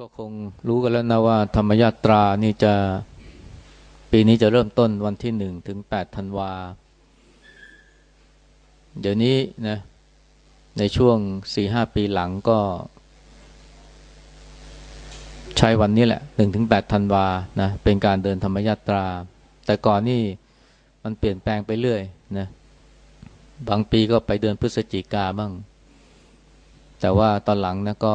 ก็คงรู้กันแล้วนะว่าธรรมยาตรานี่จะปีนี้จะเริ่มต้นวันที่หนึ่งถึงแปดธันวา เดี๋ยวนี้นะในช่วงสี่ห้าปีหลังก็ ใช้วันนี้แหละหนึ่งถึงแปดธันวานะเป็นการเดินธรรมยาตรา แต่ก่อนนี่มันเปลี่ยนแปลงไปเรื่อยนะบางปีก็ไปเดือนพฤศจิกาบ้าง แต่ว่าตอนหลังนะก็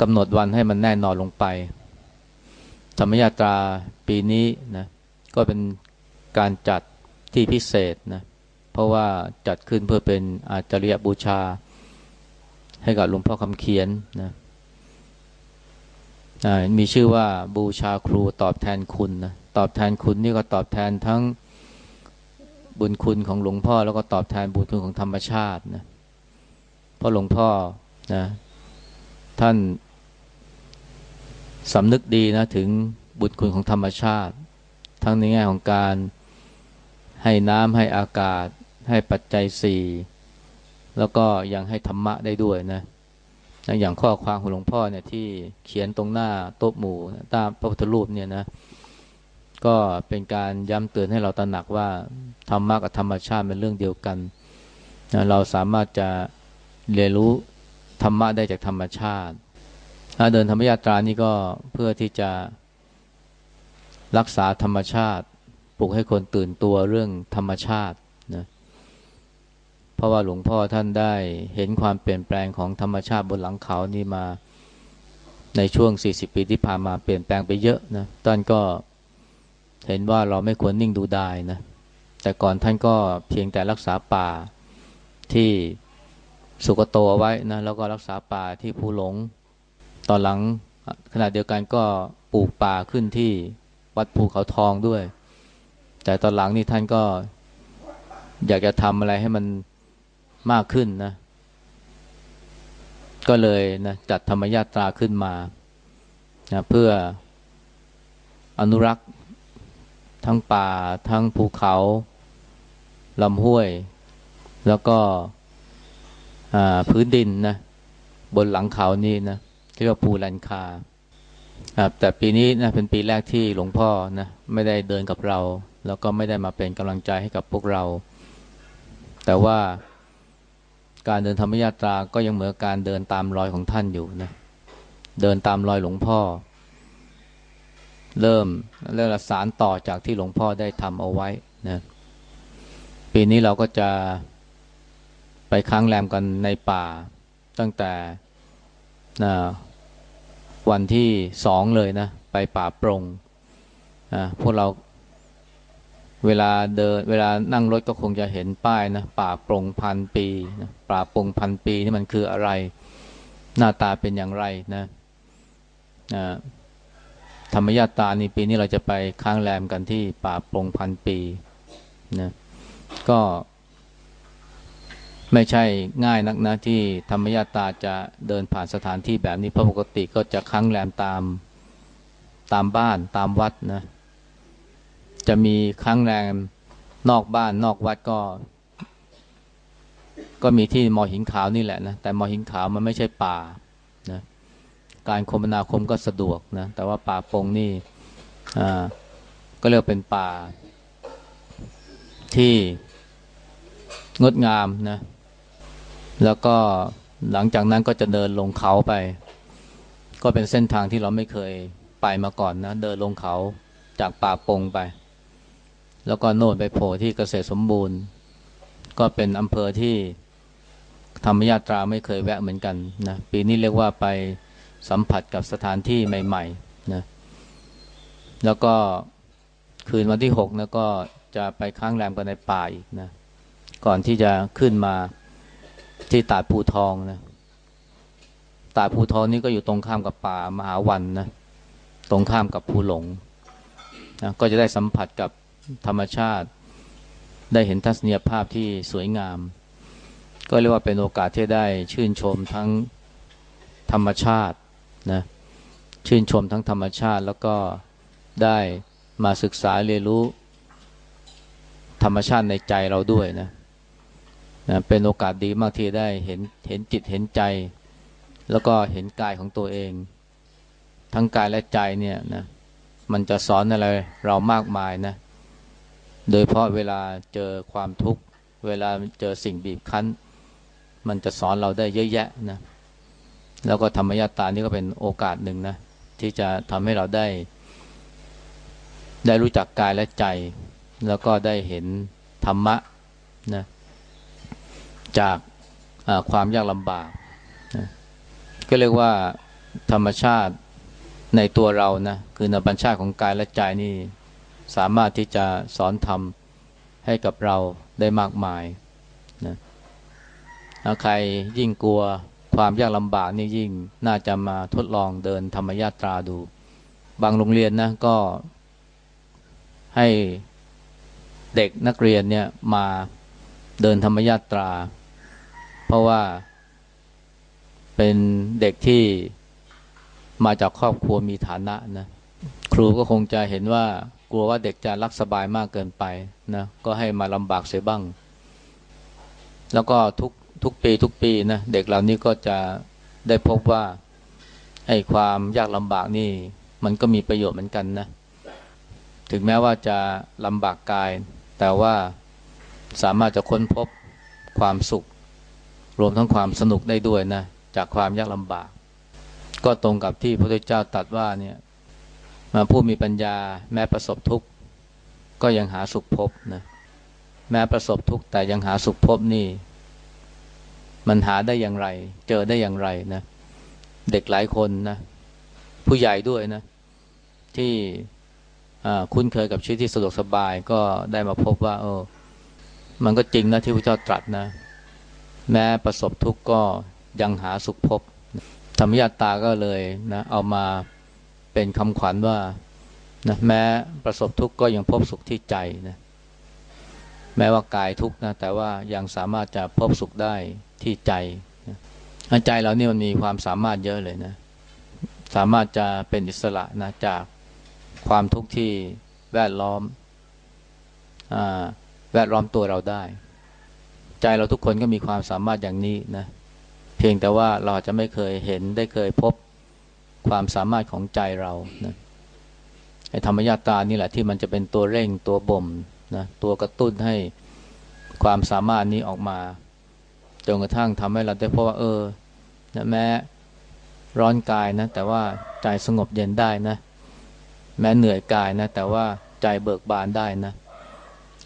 กำหนดวันให้มันแน่นอนลงไปธรรมยาตราปีนี้นะก็เป็นการจัดที่พิเศษนะเพราะว่าจัดขึ้นเพื่อเป็นอาจริยบูชา ให้กับหลวงพ่อคำเขียนนะมีชื่อว่าบูชาครูตอบแทนคุณนะตอบแทนคุณนี่ก็ตอบแทนทั้งบุญคุณของหลวงพ่อ แล้วก็ตอบแทนบุญคุณของธรรมชาตินะเพราะหลวงพ่อนะ ท่านสำนึกดีนะถึงบุญคุณของธรรมชาติ ทั้งในแง่ของการให้น้ำให้อากาศ ให้ปัจจัยสี่แล้วก็ยังให้ธรรมะได้ด้วยนะอย่างข้อความของหลวงพ่อเนี่ยที่เขียนตรงหน้าโต๊ะหมู่ตามพระพุทธรูปเนี่ยนะก็เป็นการย้ำเตือนให้เราตระหนักว่าธรรมะกับธรรมชาติเป็นเรื่องเดียวกัน เราสามารถจะเรียนรู้ ธรรมะได้จากธรรมชาติเดินธรรมยาตรานี่ก็เพื่อที่จะรักษาธรรมชาติ ปลุกให้คนตื่นตัวเรื่องธรรมชาตินะเพราะว่าหลวงพ่อท่านได้เห็นความเปลี่ยนแปลงของธรรมชาติบนหลังเขานี่มาในช่วง 40 ปีที่ผ่านมาเปลี่ยนแปลงไปเยอะนะท่านก็เห็นว่าเราไม่ควรนิ่งดูดายนะแต่ก่อนท่านก็เพียงแต่รักษาป่าที่ สุกโตเอาไว้นะแล้วก็รักษาป่าที่ภูหลง ตอนหลังขณะเดียวกันก็ปลูกป่าขึ้นที่วัดภูเขาทองด้วย แต่ตอนหลังนี่ท่านก็อยากจะทำอะไรให้มันมากขึ้นนะ ก็เลยนะจัดธรรมญาตราขึ้นมานะเพื่ออนุรักษ์ทั้งป่า ทั้งภูเขาลำห้วย แล้วก็ พื้นดินนะบนหลังเขานี่นะเรียกว่าภูลันคาครับแต่ปีนี้นะเป็นปีแรกที่หลวงพ่อนะไม่ได้เดินกับเรา แล้วก็ไม่ได้มาเป็นกำลังใจให้กับพวกเรา แต่ว่าการเดินธรรมยาตราก็ยังเหมือนการเดินตามรอยของท่านอยู่นะเดินตามรอยหลวงพ่อ เริ่มเริ่มสารต่อจากที่หลวงพ่อได้ทำเอาไว้นะปีนี้เราก็จะ ไปค้างแรมกันในป่า ตั้งแต่วันที่สองเลยนะ ไปป่าปรงพวกเราเวลาเดินเวลานั่งรถก็คงจะเห็นป้ายนะป่าปรงพันปีนะป่าปรงพันปีนี่มันคืออะไร หน้าตาเป็นอย่างไรนะธรรมยาตานี่ปีนี้เราจะไปค้างแรมกันที่ป่าปรงพันปีนะก็ ไม่ใช่ง่ายนักนะที่ธรรมยาตาจะเดินผ่านสถานที่แบบนี้เพราะปกติก็จะค้างแรมตามตามบ้านตามวัดนะ จะมีค้างแรมนอกบ้านนอกวัดก็ ก็มีที่มอหินขาวนี่แหละนะแต่มอหินขาวมันไม่ใช่ป่านะการคมนาคมก็สะดวกนะแต่ว่าป่าปงนี่อ่าก็เรียกเป็นป่าที่งดงามนะ แล้วก็หลังจากนั้นก็จะเดินลงเขาไป ก็เป็นเส้นทางที่เราไม่เคยไปมาก่อนนะ เดินลงเขาจากป่าปงไป แล้วก็โน่นไปโผล่ที่เกษตรสมบูรณ์ ก็เป็นอำเภอที่ธรรมยาตราไม่เคยแวะเหมือนกันนะปีนี้เรียกว่าไปสัมผัสกับสถานที่ใหม่ๆนะแล้วก็คืนวันที่หกนะก็จะไปค้างแรมกันในป่าอีกนะ ก่อนที่จะขึ้นมา ที่ตาดภูทองนะตาดภูทองนี่ก็อยู่ตรงข้ามกับป่ามหาวันนะตรงข้ามกับภูหลงนะก็จะได้สัมผัสกับธรรมชาติ ได้เห็นทัศนียภาพที่สวยงาม ก็เรียกว่าเป็นโอกาสที่ได้ชื่นชมทั้งธรรมชาตินะชื่นชมทั้งธรรมชาติแล้วก็ได้มาศึกษาเรียนรู้ ธรรมชาติในใจเราด้วยนะ นะเป็นโอกาสดีมากที่ได้เห็นเห็นจิตเห็นใจ แล้วก็เห็นกายของตัวเอง ทั้งกายและใจเนี่ยนะมันจะสอนอะไรเรามากมายนะ โดยเพราะเวลาเจอความทุกข์ เวลาเจอสิ่งบีบคั้น มันจะสอนเราได้เยอะแยะนะแล้วก็ธรรมยตานี่ก็เป็นโอกาสหนึ่งนะ ที่จะทำให้เราได้ ได้รู้จักกายและใจ แล้วก็ได้เห็นธรรมะนะ จากความยากลำบากนะก็เรียกว่าธรรมชาติในตัวเรานะคือในบัญชาของกายและใจนี่สามารถที่จะสอนธรรมให้กับเราได้มากมายนะใครยิ่งกลัวความยากลำบากนี่ยิ่งน่าจะมาทดลองเดินธรรมยาตราดู บางโรงเรียนนะก็ให้เด็กนักเรียนเนี่ยมาเดินธรรมยาตรา เพราะว่า เป็นเด็กที่มาจากครอบครัวมีฐานะนะ ครูก็คงจะเห็นว่ากลัวว่าเด็กจะรักสบายมากเกินไปนะก็ให้มาลำบากเสียบ้าง แล้วก็ทุกทุกปีทุกปีนะเด็กเหล่านี้ก็จะได้พบว่าไอ้ความยากลำบากนี่ มันก็มีประโยชน์เหมือนกันนะ ถึงแม้ว่าจะลำบากกาย แต่ว่าสามารถจะค้นพบความสุข รวมทั้งความสนุกได้ด้วยนะ จากความยากลำบาก ก็ตรงกับที่พระพุทธเจ้าตรัสว่าเนี่ยมาผู้มีปัญญาแม้ประสบทุกข์ ก็ยังหาสุขพบนะแม้ประสบทุกข์แต่ยังหาสุขพบนี่ มันหาได้อย่างไร เจอได้อย่างไรนะ เด็กหลายคนนะ ผู้ใหญ่ด้วยนะ ที่คุ้นเคยกับชีวิตที่สะดวกสบายก็ได้มาพบว่า เออ มันก็จริงนะที่พระเจ้าตรัสนะ แม้ประสบทุกข์ก็ยังหาสุขพบ ธรรมยาตาก็เลยนะเอามาเป็นคำขวัญว่านะแม้ประสบทุกข์ก็ยังพบสุขที่ใจนะแม้ว่ากายทุกข์นะแต่ว่ายังสามารถจะพบสุขได้ที่ใจนะใจเรานี่มันมีความสามารถเยอะเลยนะ สามารถจะเป็นอิสระนะจากความทุกข์ที่แวดล้อมอแวดล้อมตัวเราได้ ใจเราทุกคนก็มีความสามารถอย่างนี้นะ เพียงแต่ว่าเราจะไม่เคยเห็นได้เคยพบความสามารถของใจเรานะไอ้ธรรมญาตานี่แหละที่มันจะเป็นตัวเร่งตัวบ่มนะตัวกระตุ้นให้ความสามารถนี้ออกมาจนกระทั่งทำให้เราได้พบว่าเออนะแม้ร้อนกายนะ แต่ว่าใจสงบเย็นได้นะ แม้เหนื่อยกายนะ แต่ว่าใจเบิกบานได้นะ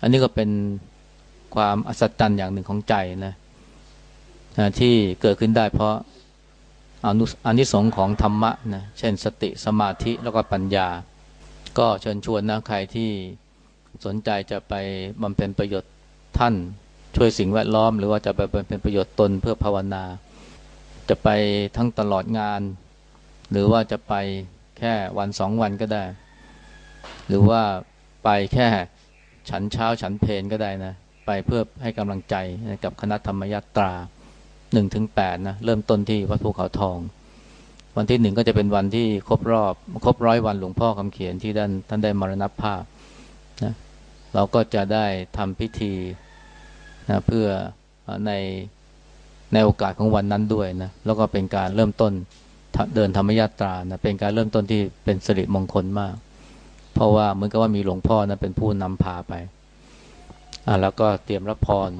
อันนี้ก็เป็น ความอัศจรรย์อย่างหนึ่งของใจนะที่เกิดขึ้นได้เพราะอนุอนิสงของธรรมะนะเช่นสติสมาธิแล้วก็ปัญญา ก็เชิญชวนนะใครที่สนใจจะไปบำเพ็ญประโยชน์ท่านช่วยสิ่งแวดล้อม หรือว่าจะไปบำเพ็ญประโยชน์ตนเพื่อภาวนา จะไปทั้งตลอดงาน หรือว่าจะไปแค่วันสองวันก็ได้ หรือว่าไปแค่ฉันเช้าฉันเพนก็ได้นะ ไปเพื่อให้กำลังใจกับคณะธรรมยาตราหนึ่งถึงแปดนะเริ่มต้นที่วัดภูเขาทอง วันที่หนึ่งก็จะเป็นวันที่ครบรอบ ครบร้อยวันหลวงพ่อคำเขียนที่ท่านท่านได้มรณภาพนะเราก็จะได้ทำพิธีนะเพื่อในในโอกาสของวันนั้นด้วยนะแล้วก็เป็นการเริ่มต้นเดินธรรมยาตรานะเป็นการเริ่มต้นที่เป็นสิริมงคลมาก เพราะว่าเหมือนกับว่ามีหลวงพ่อนะเป็นผู้นำพาไป แล้วก็เตรียมรับพร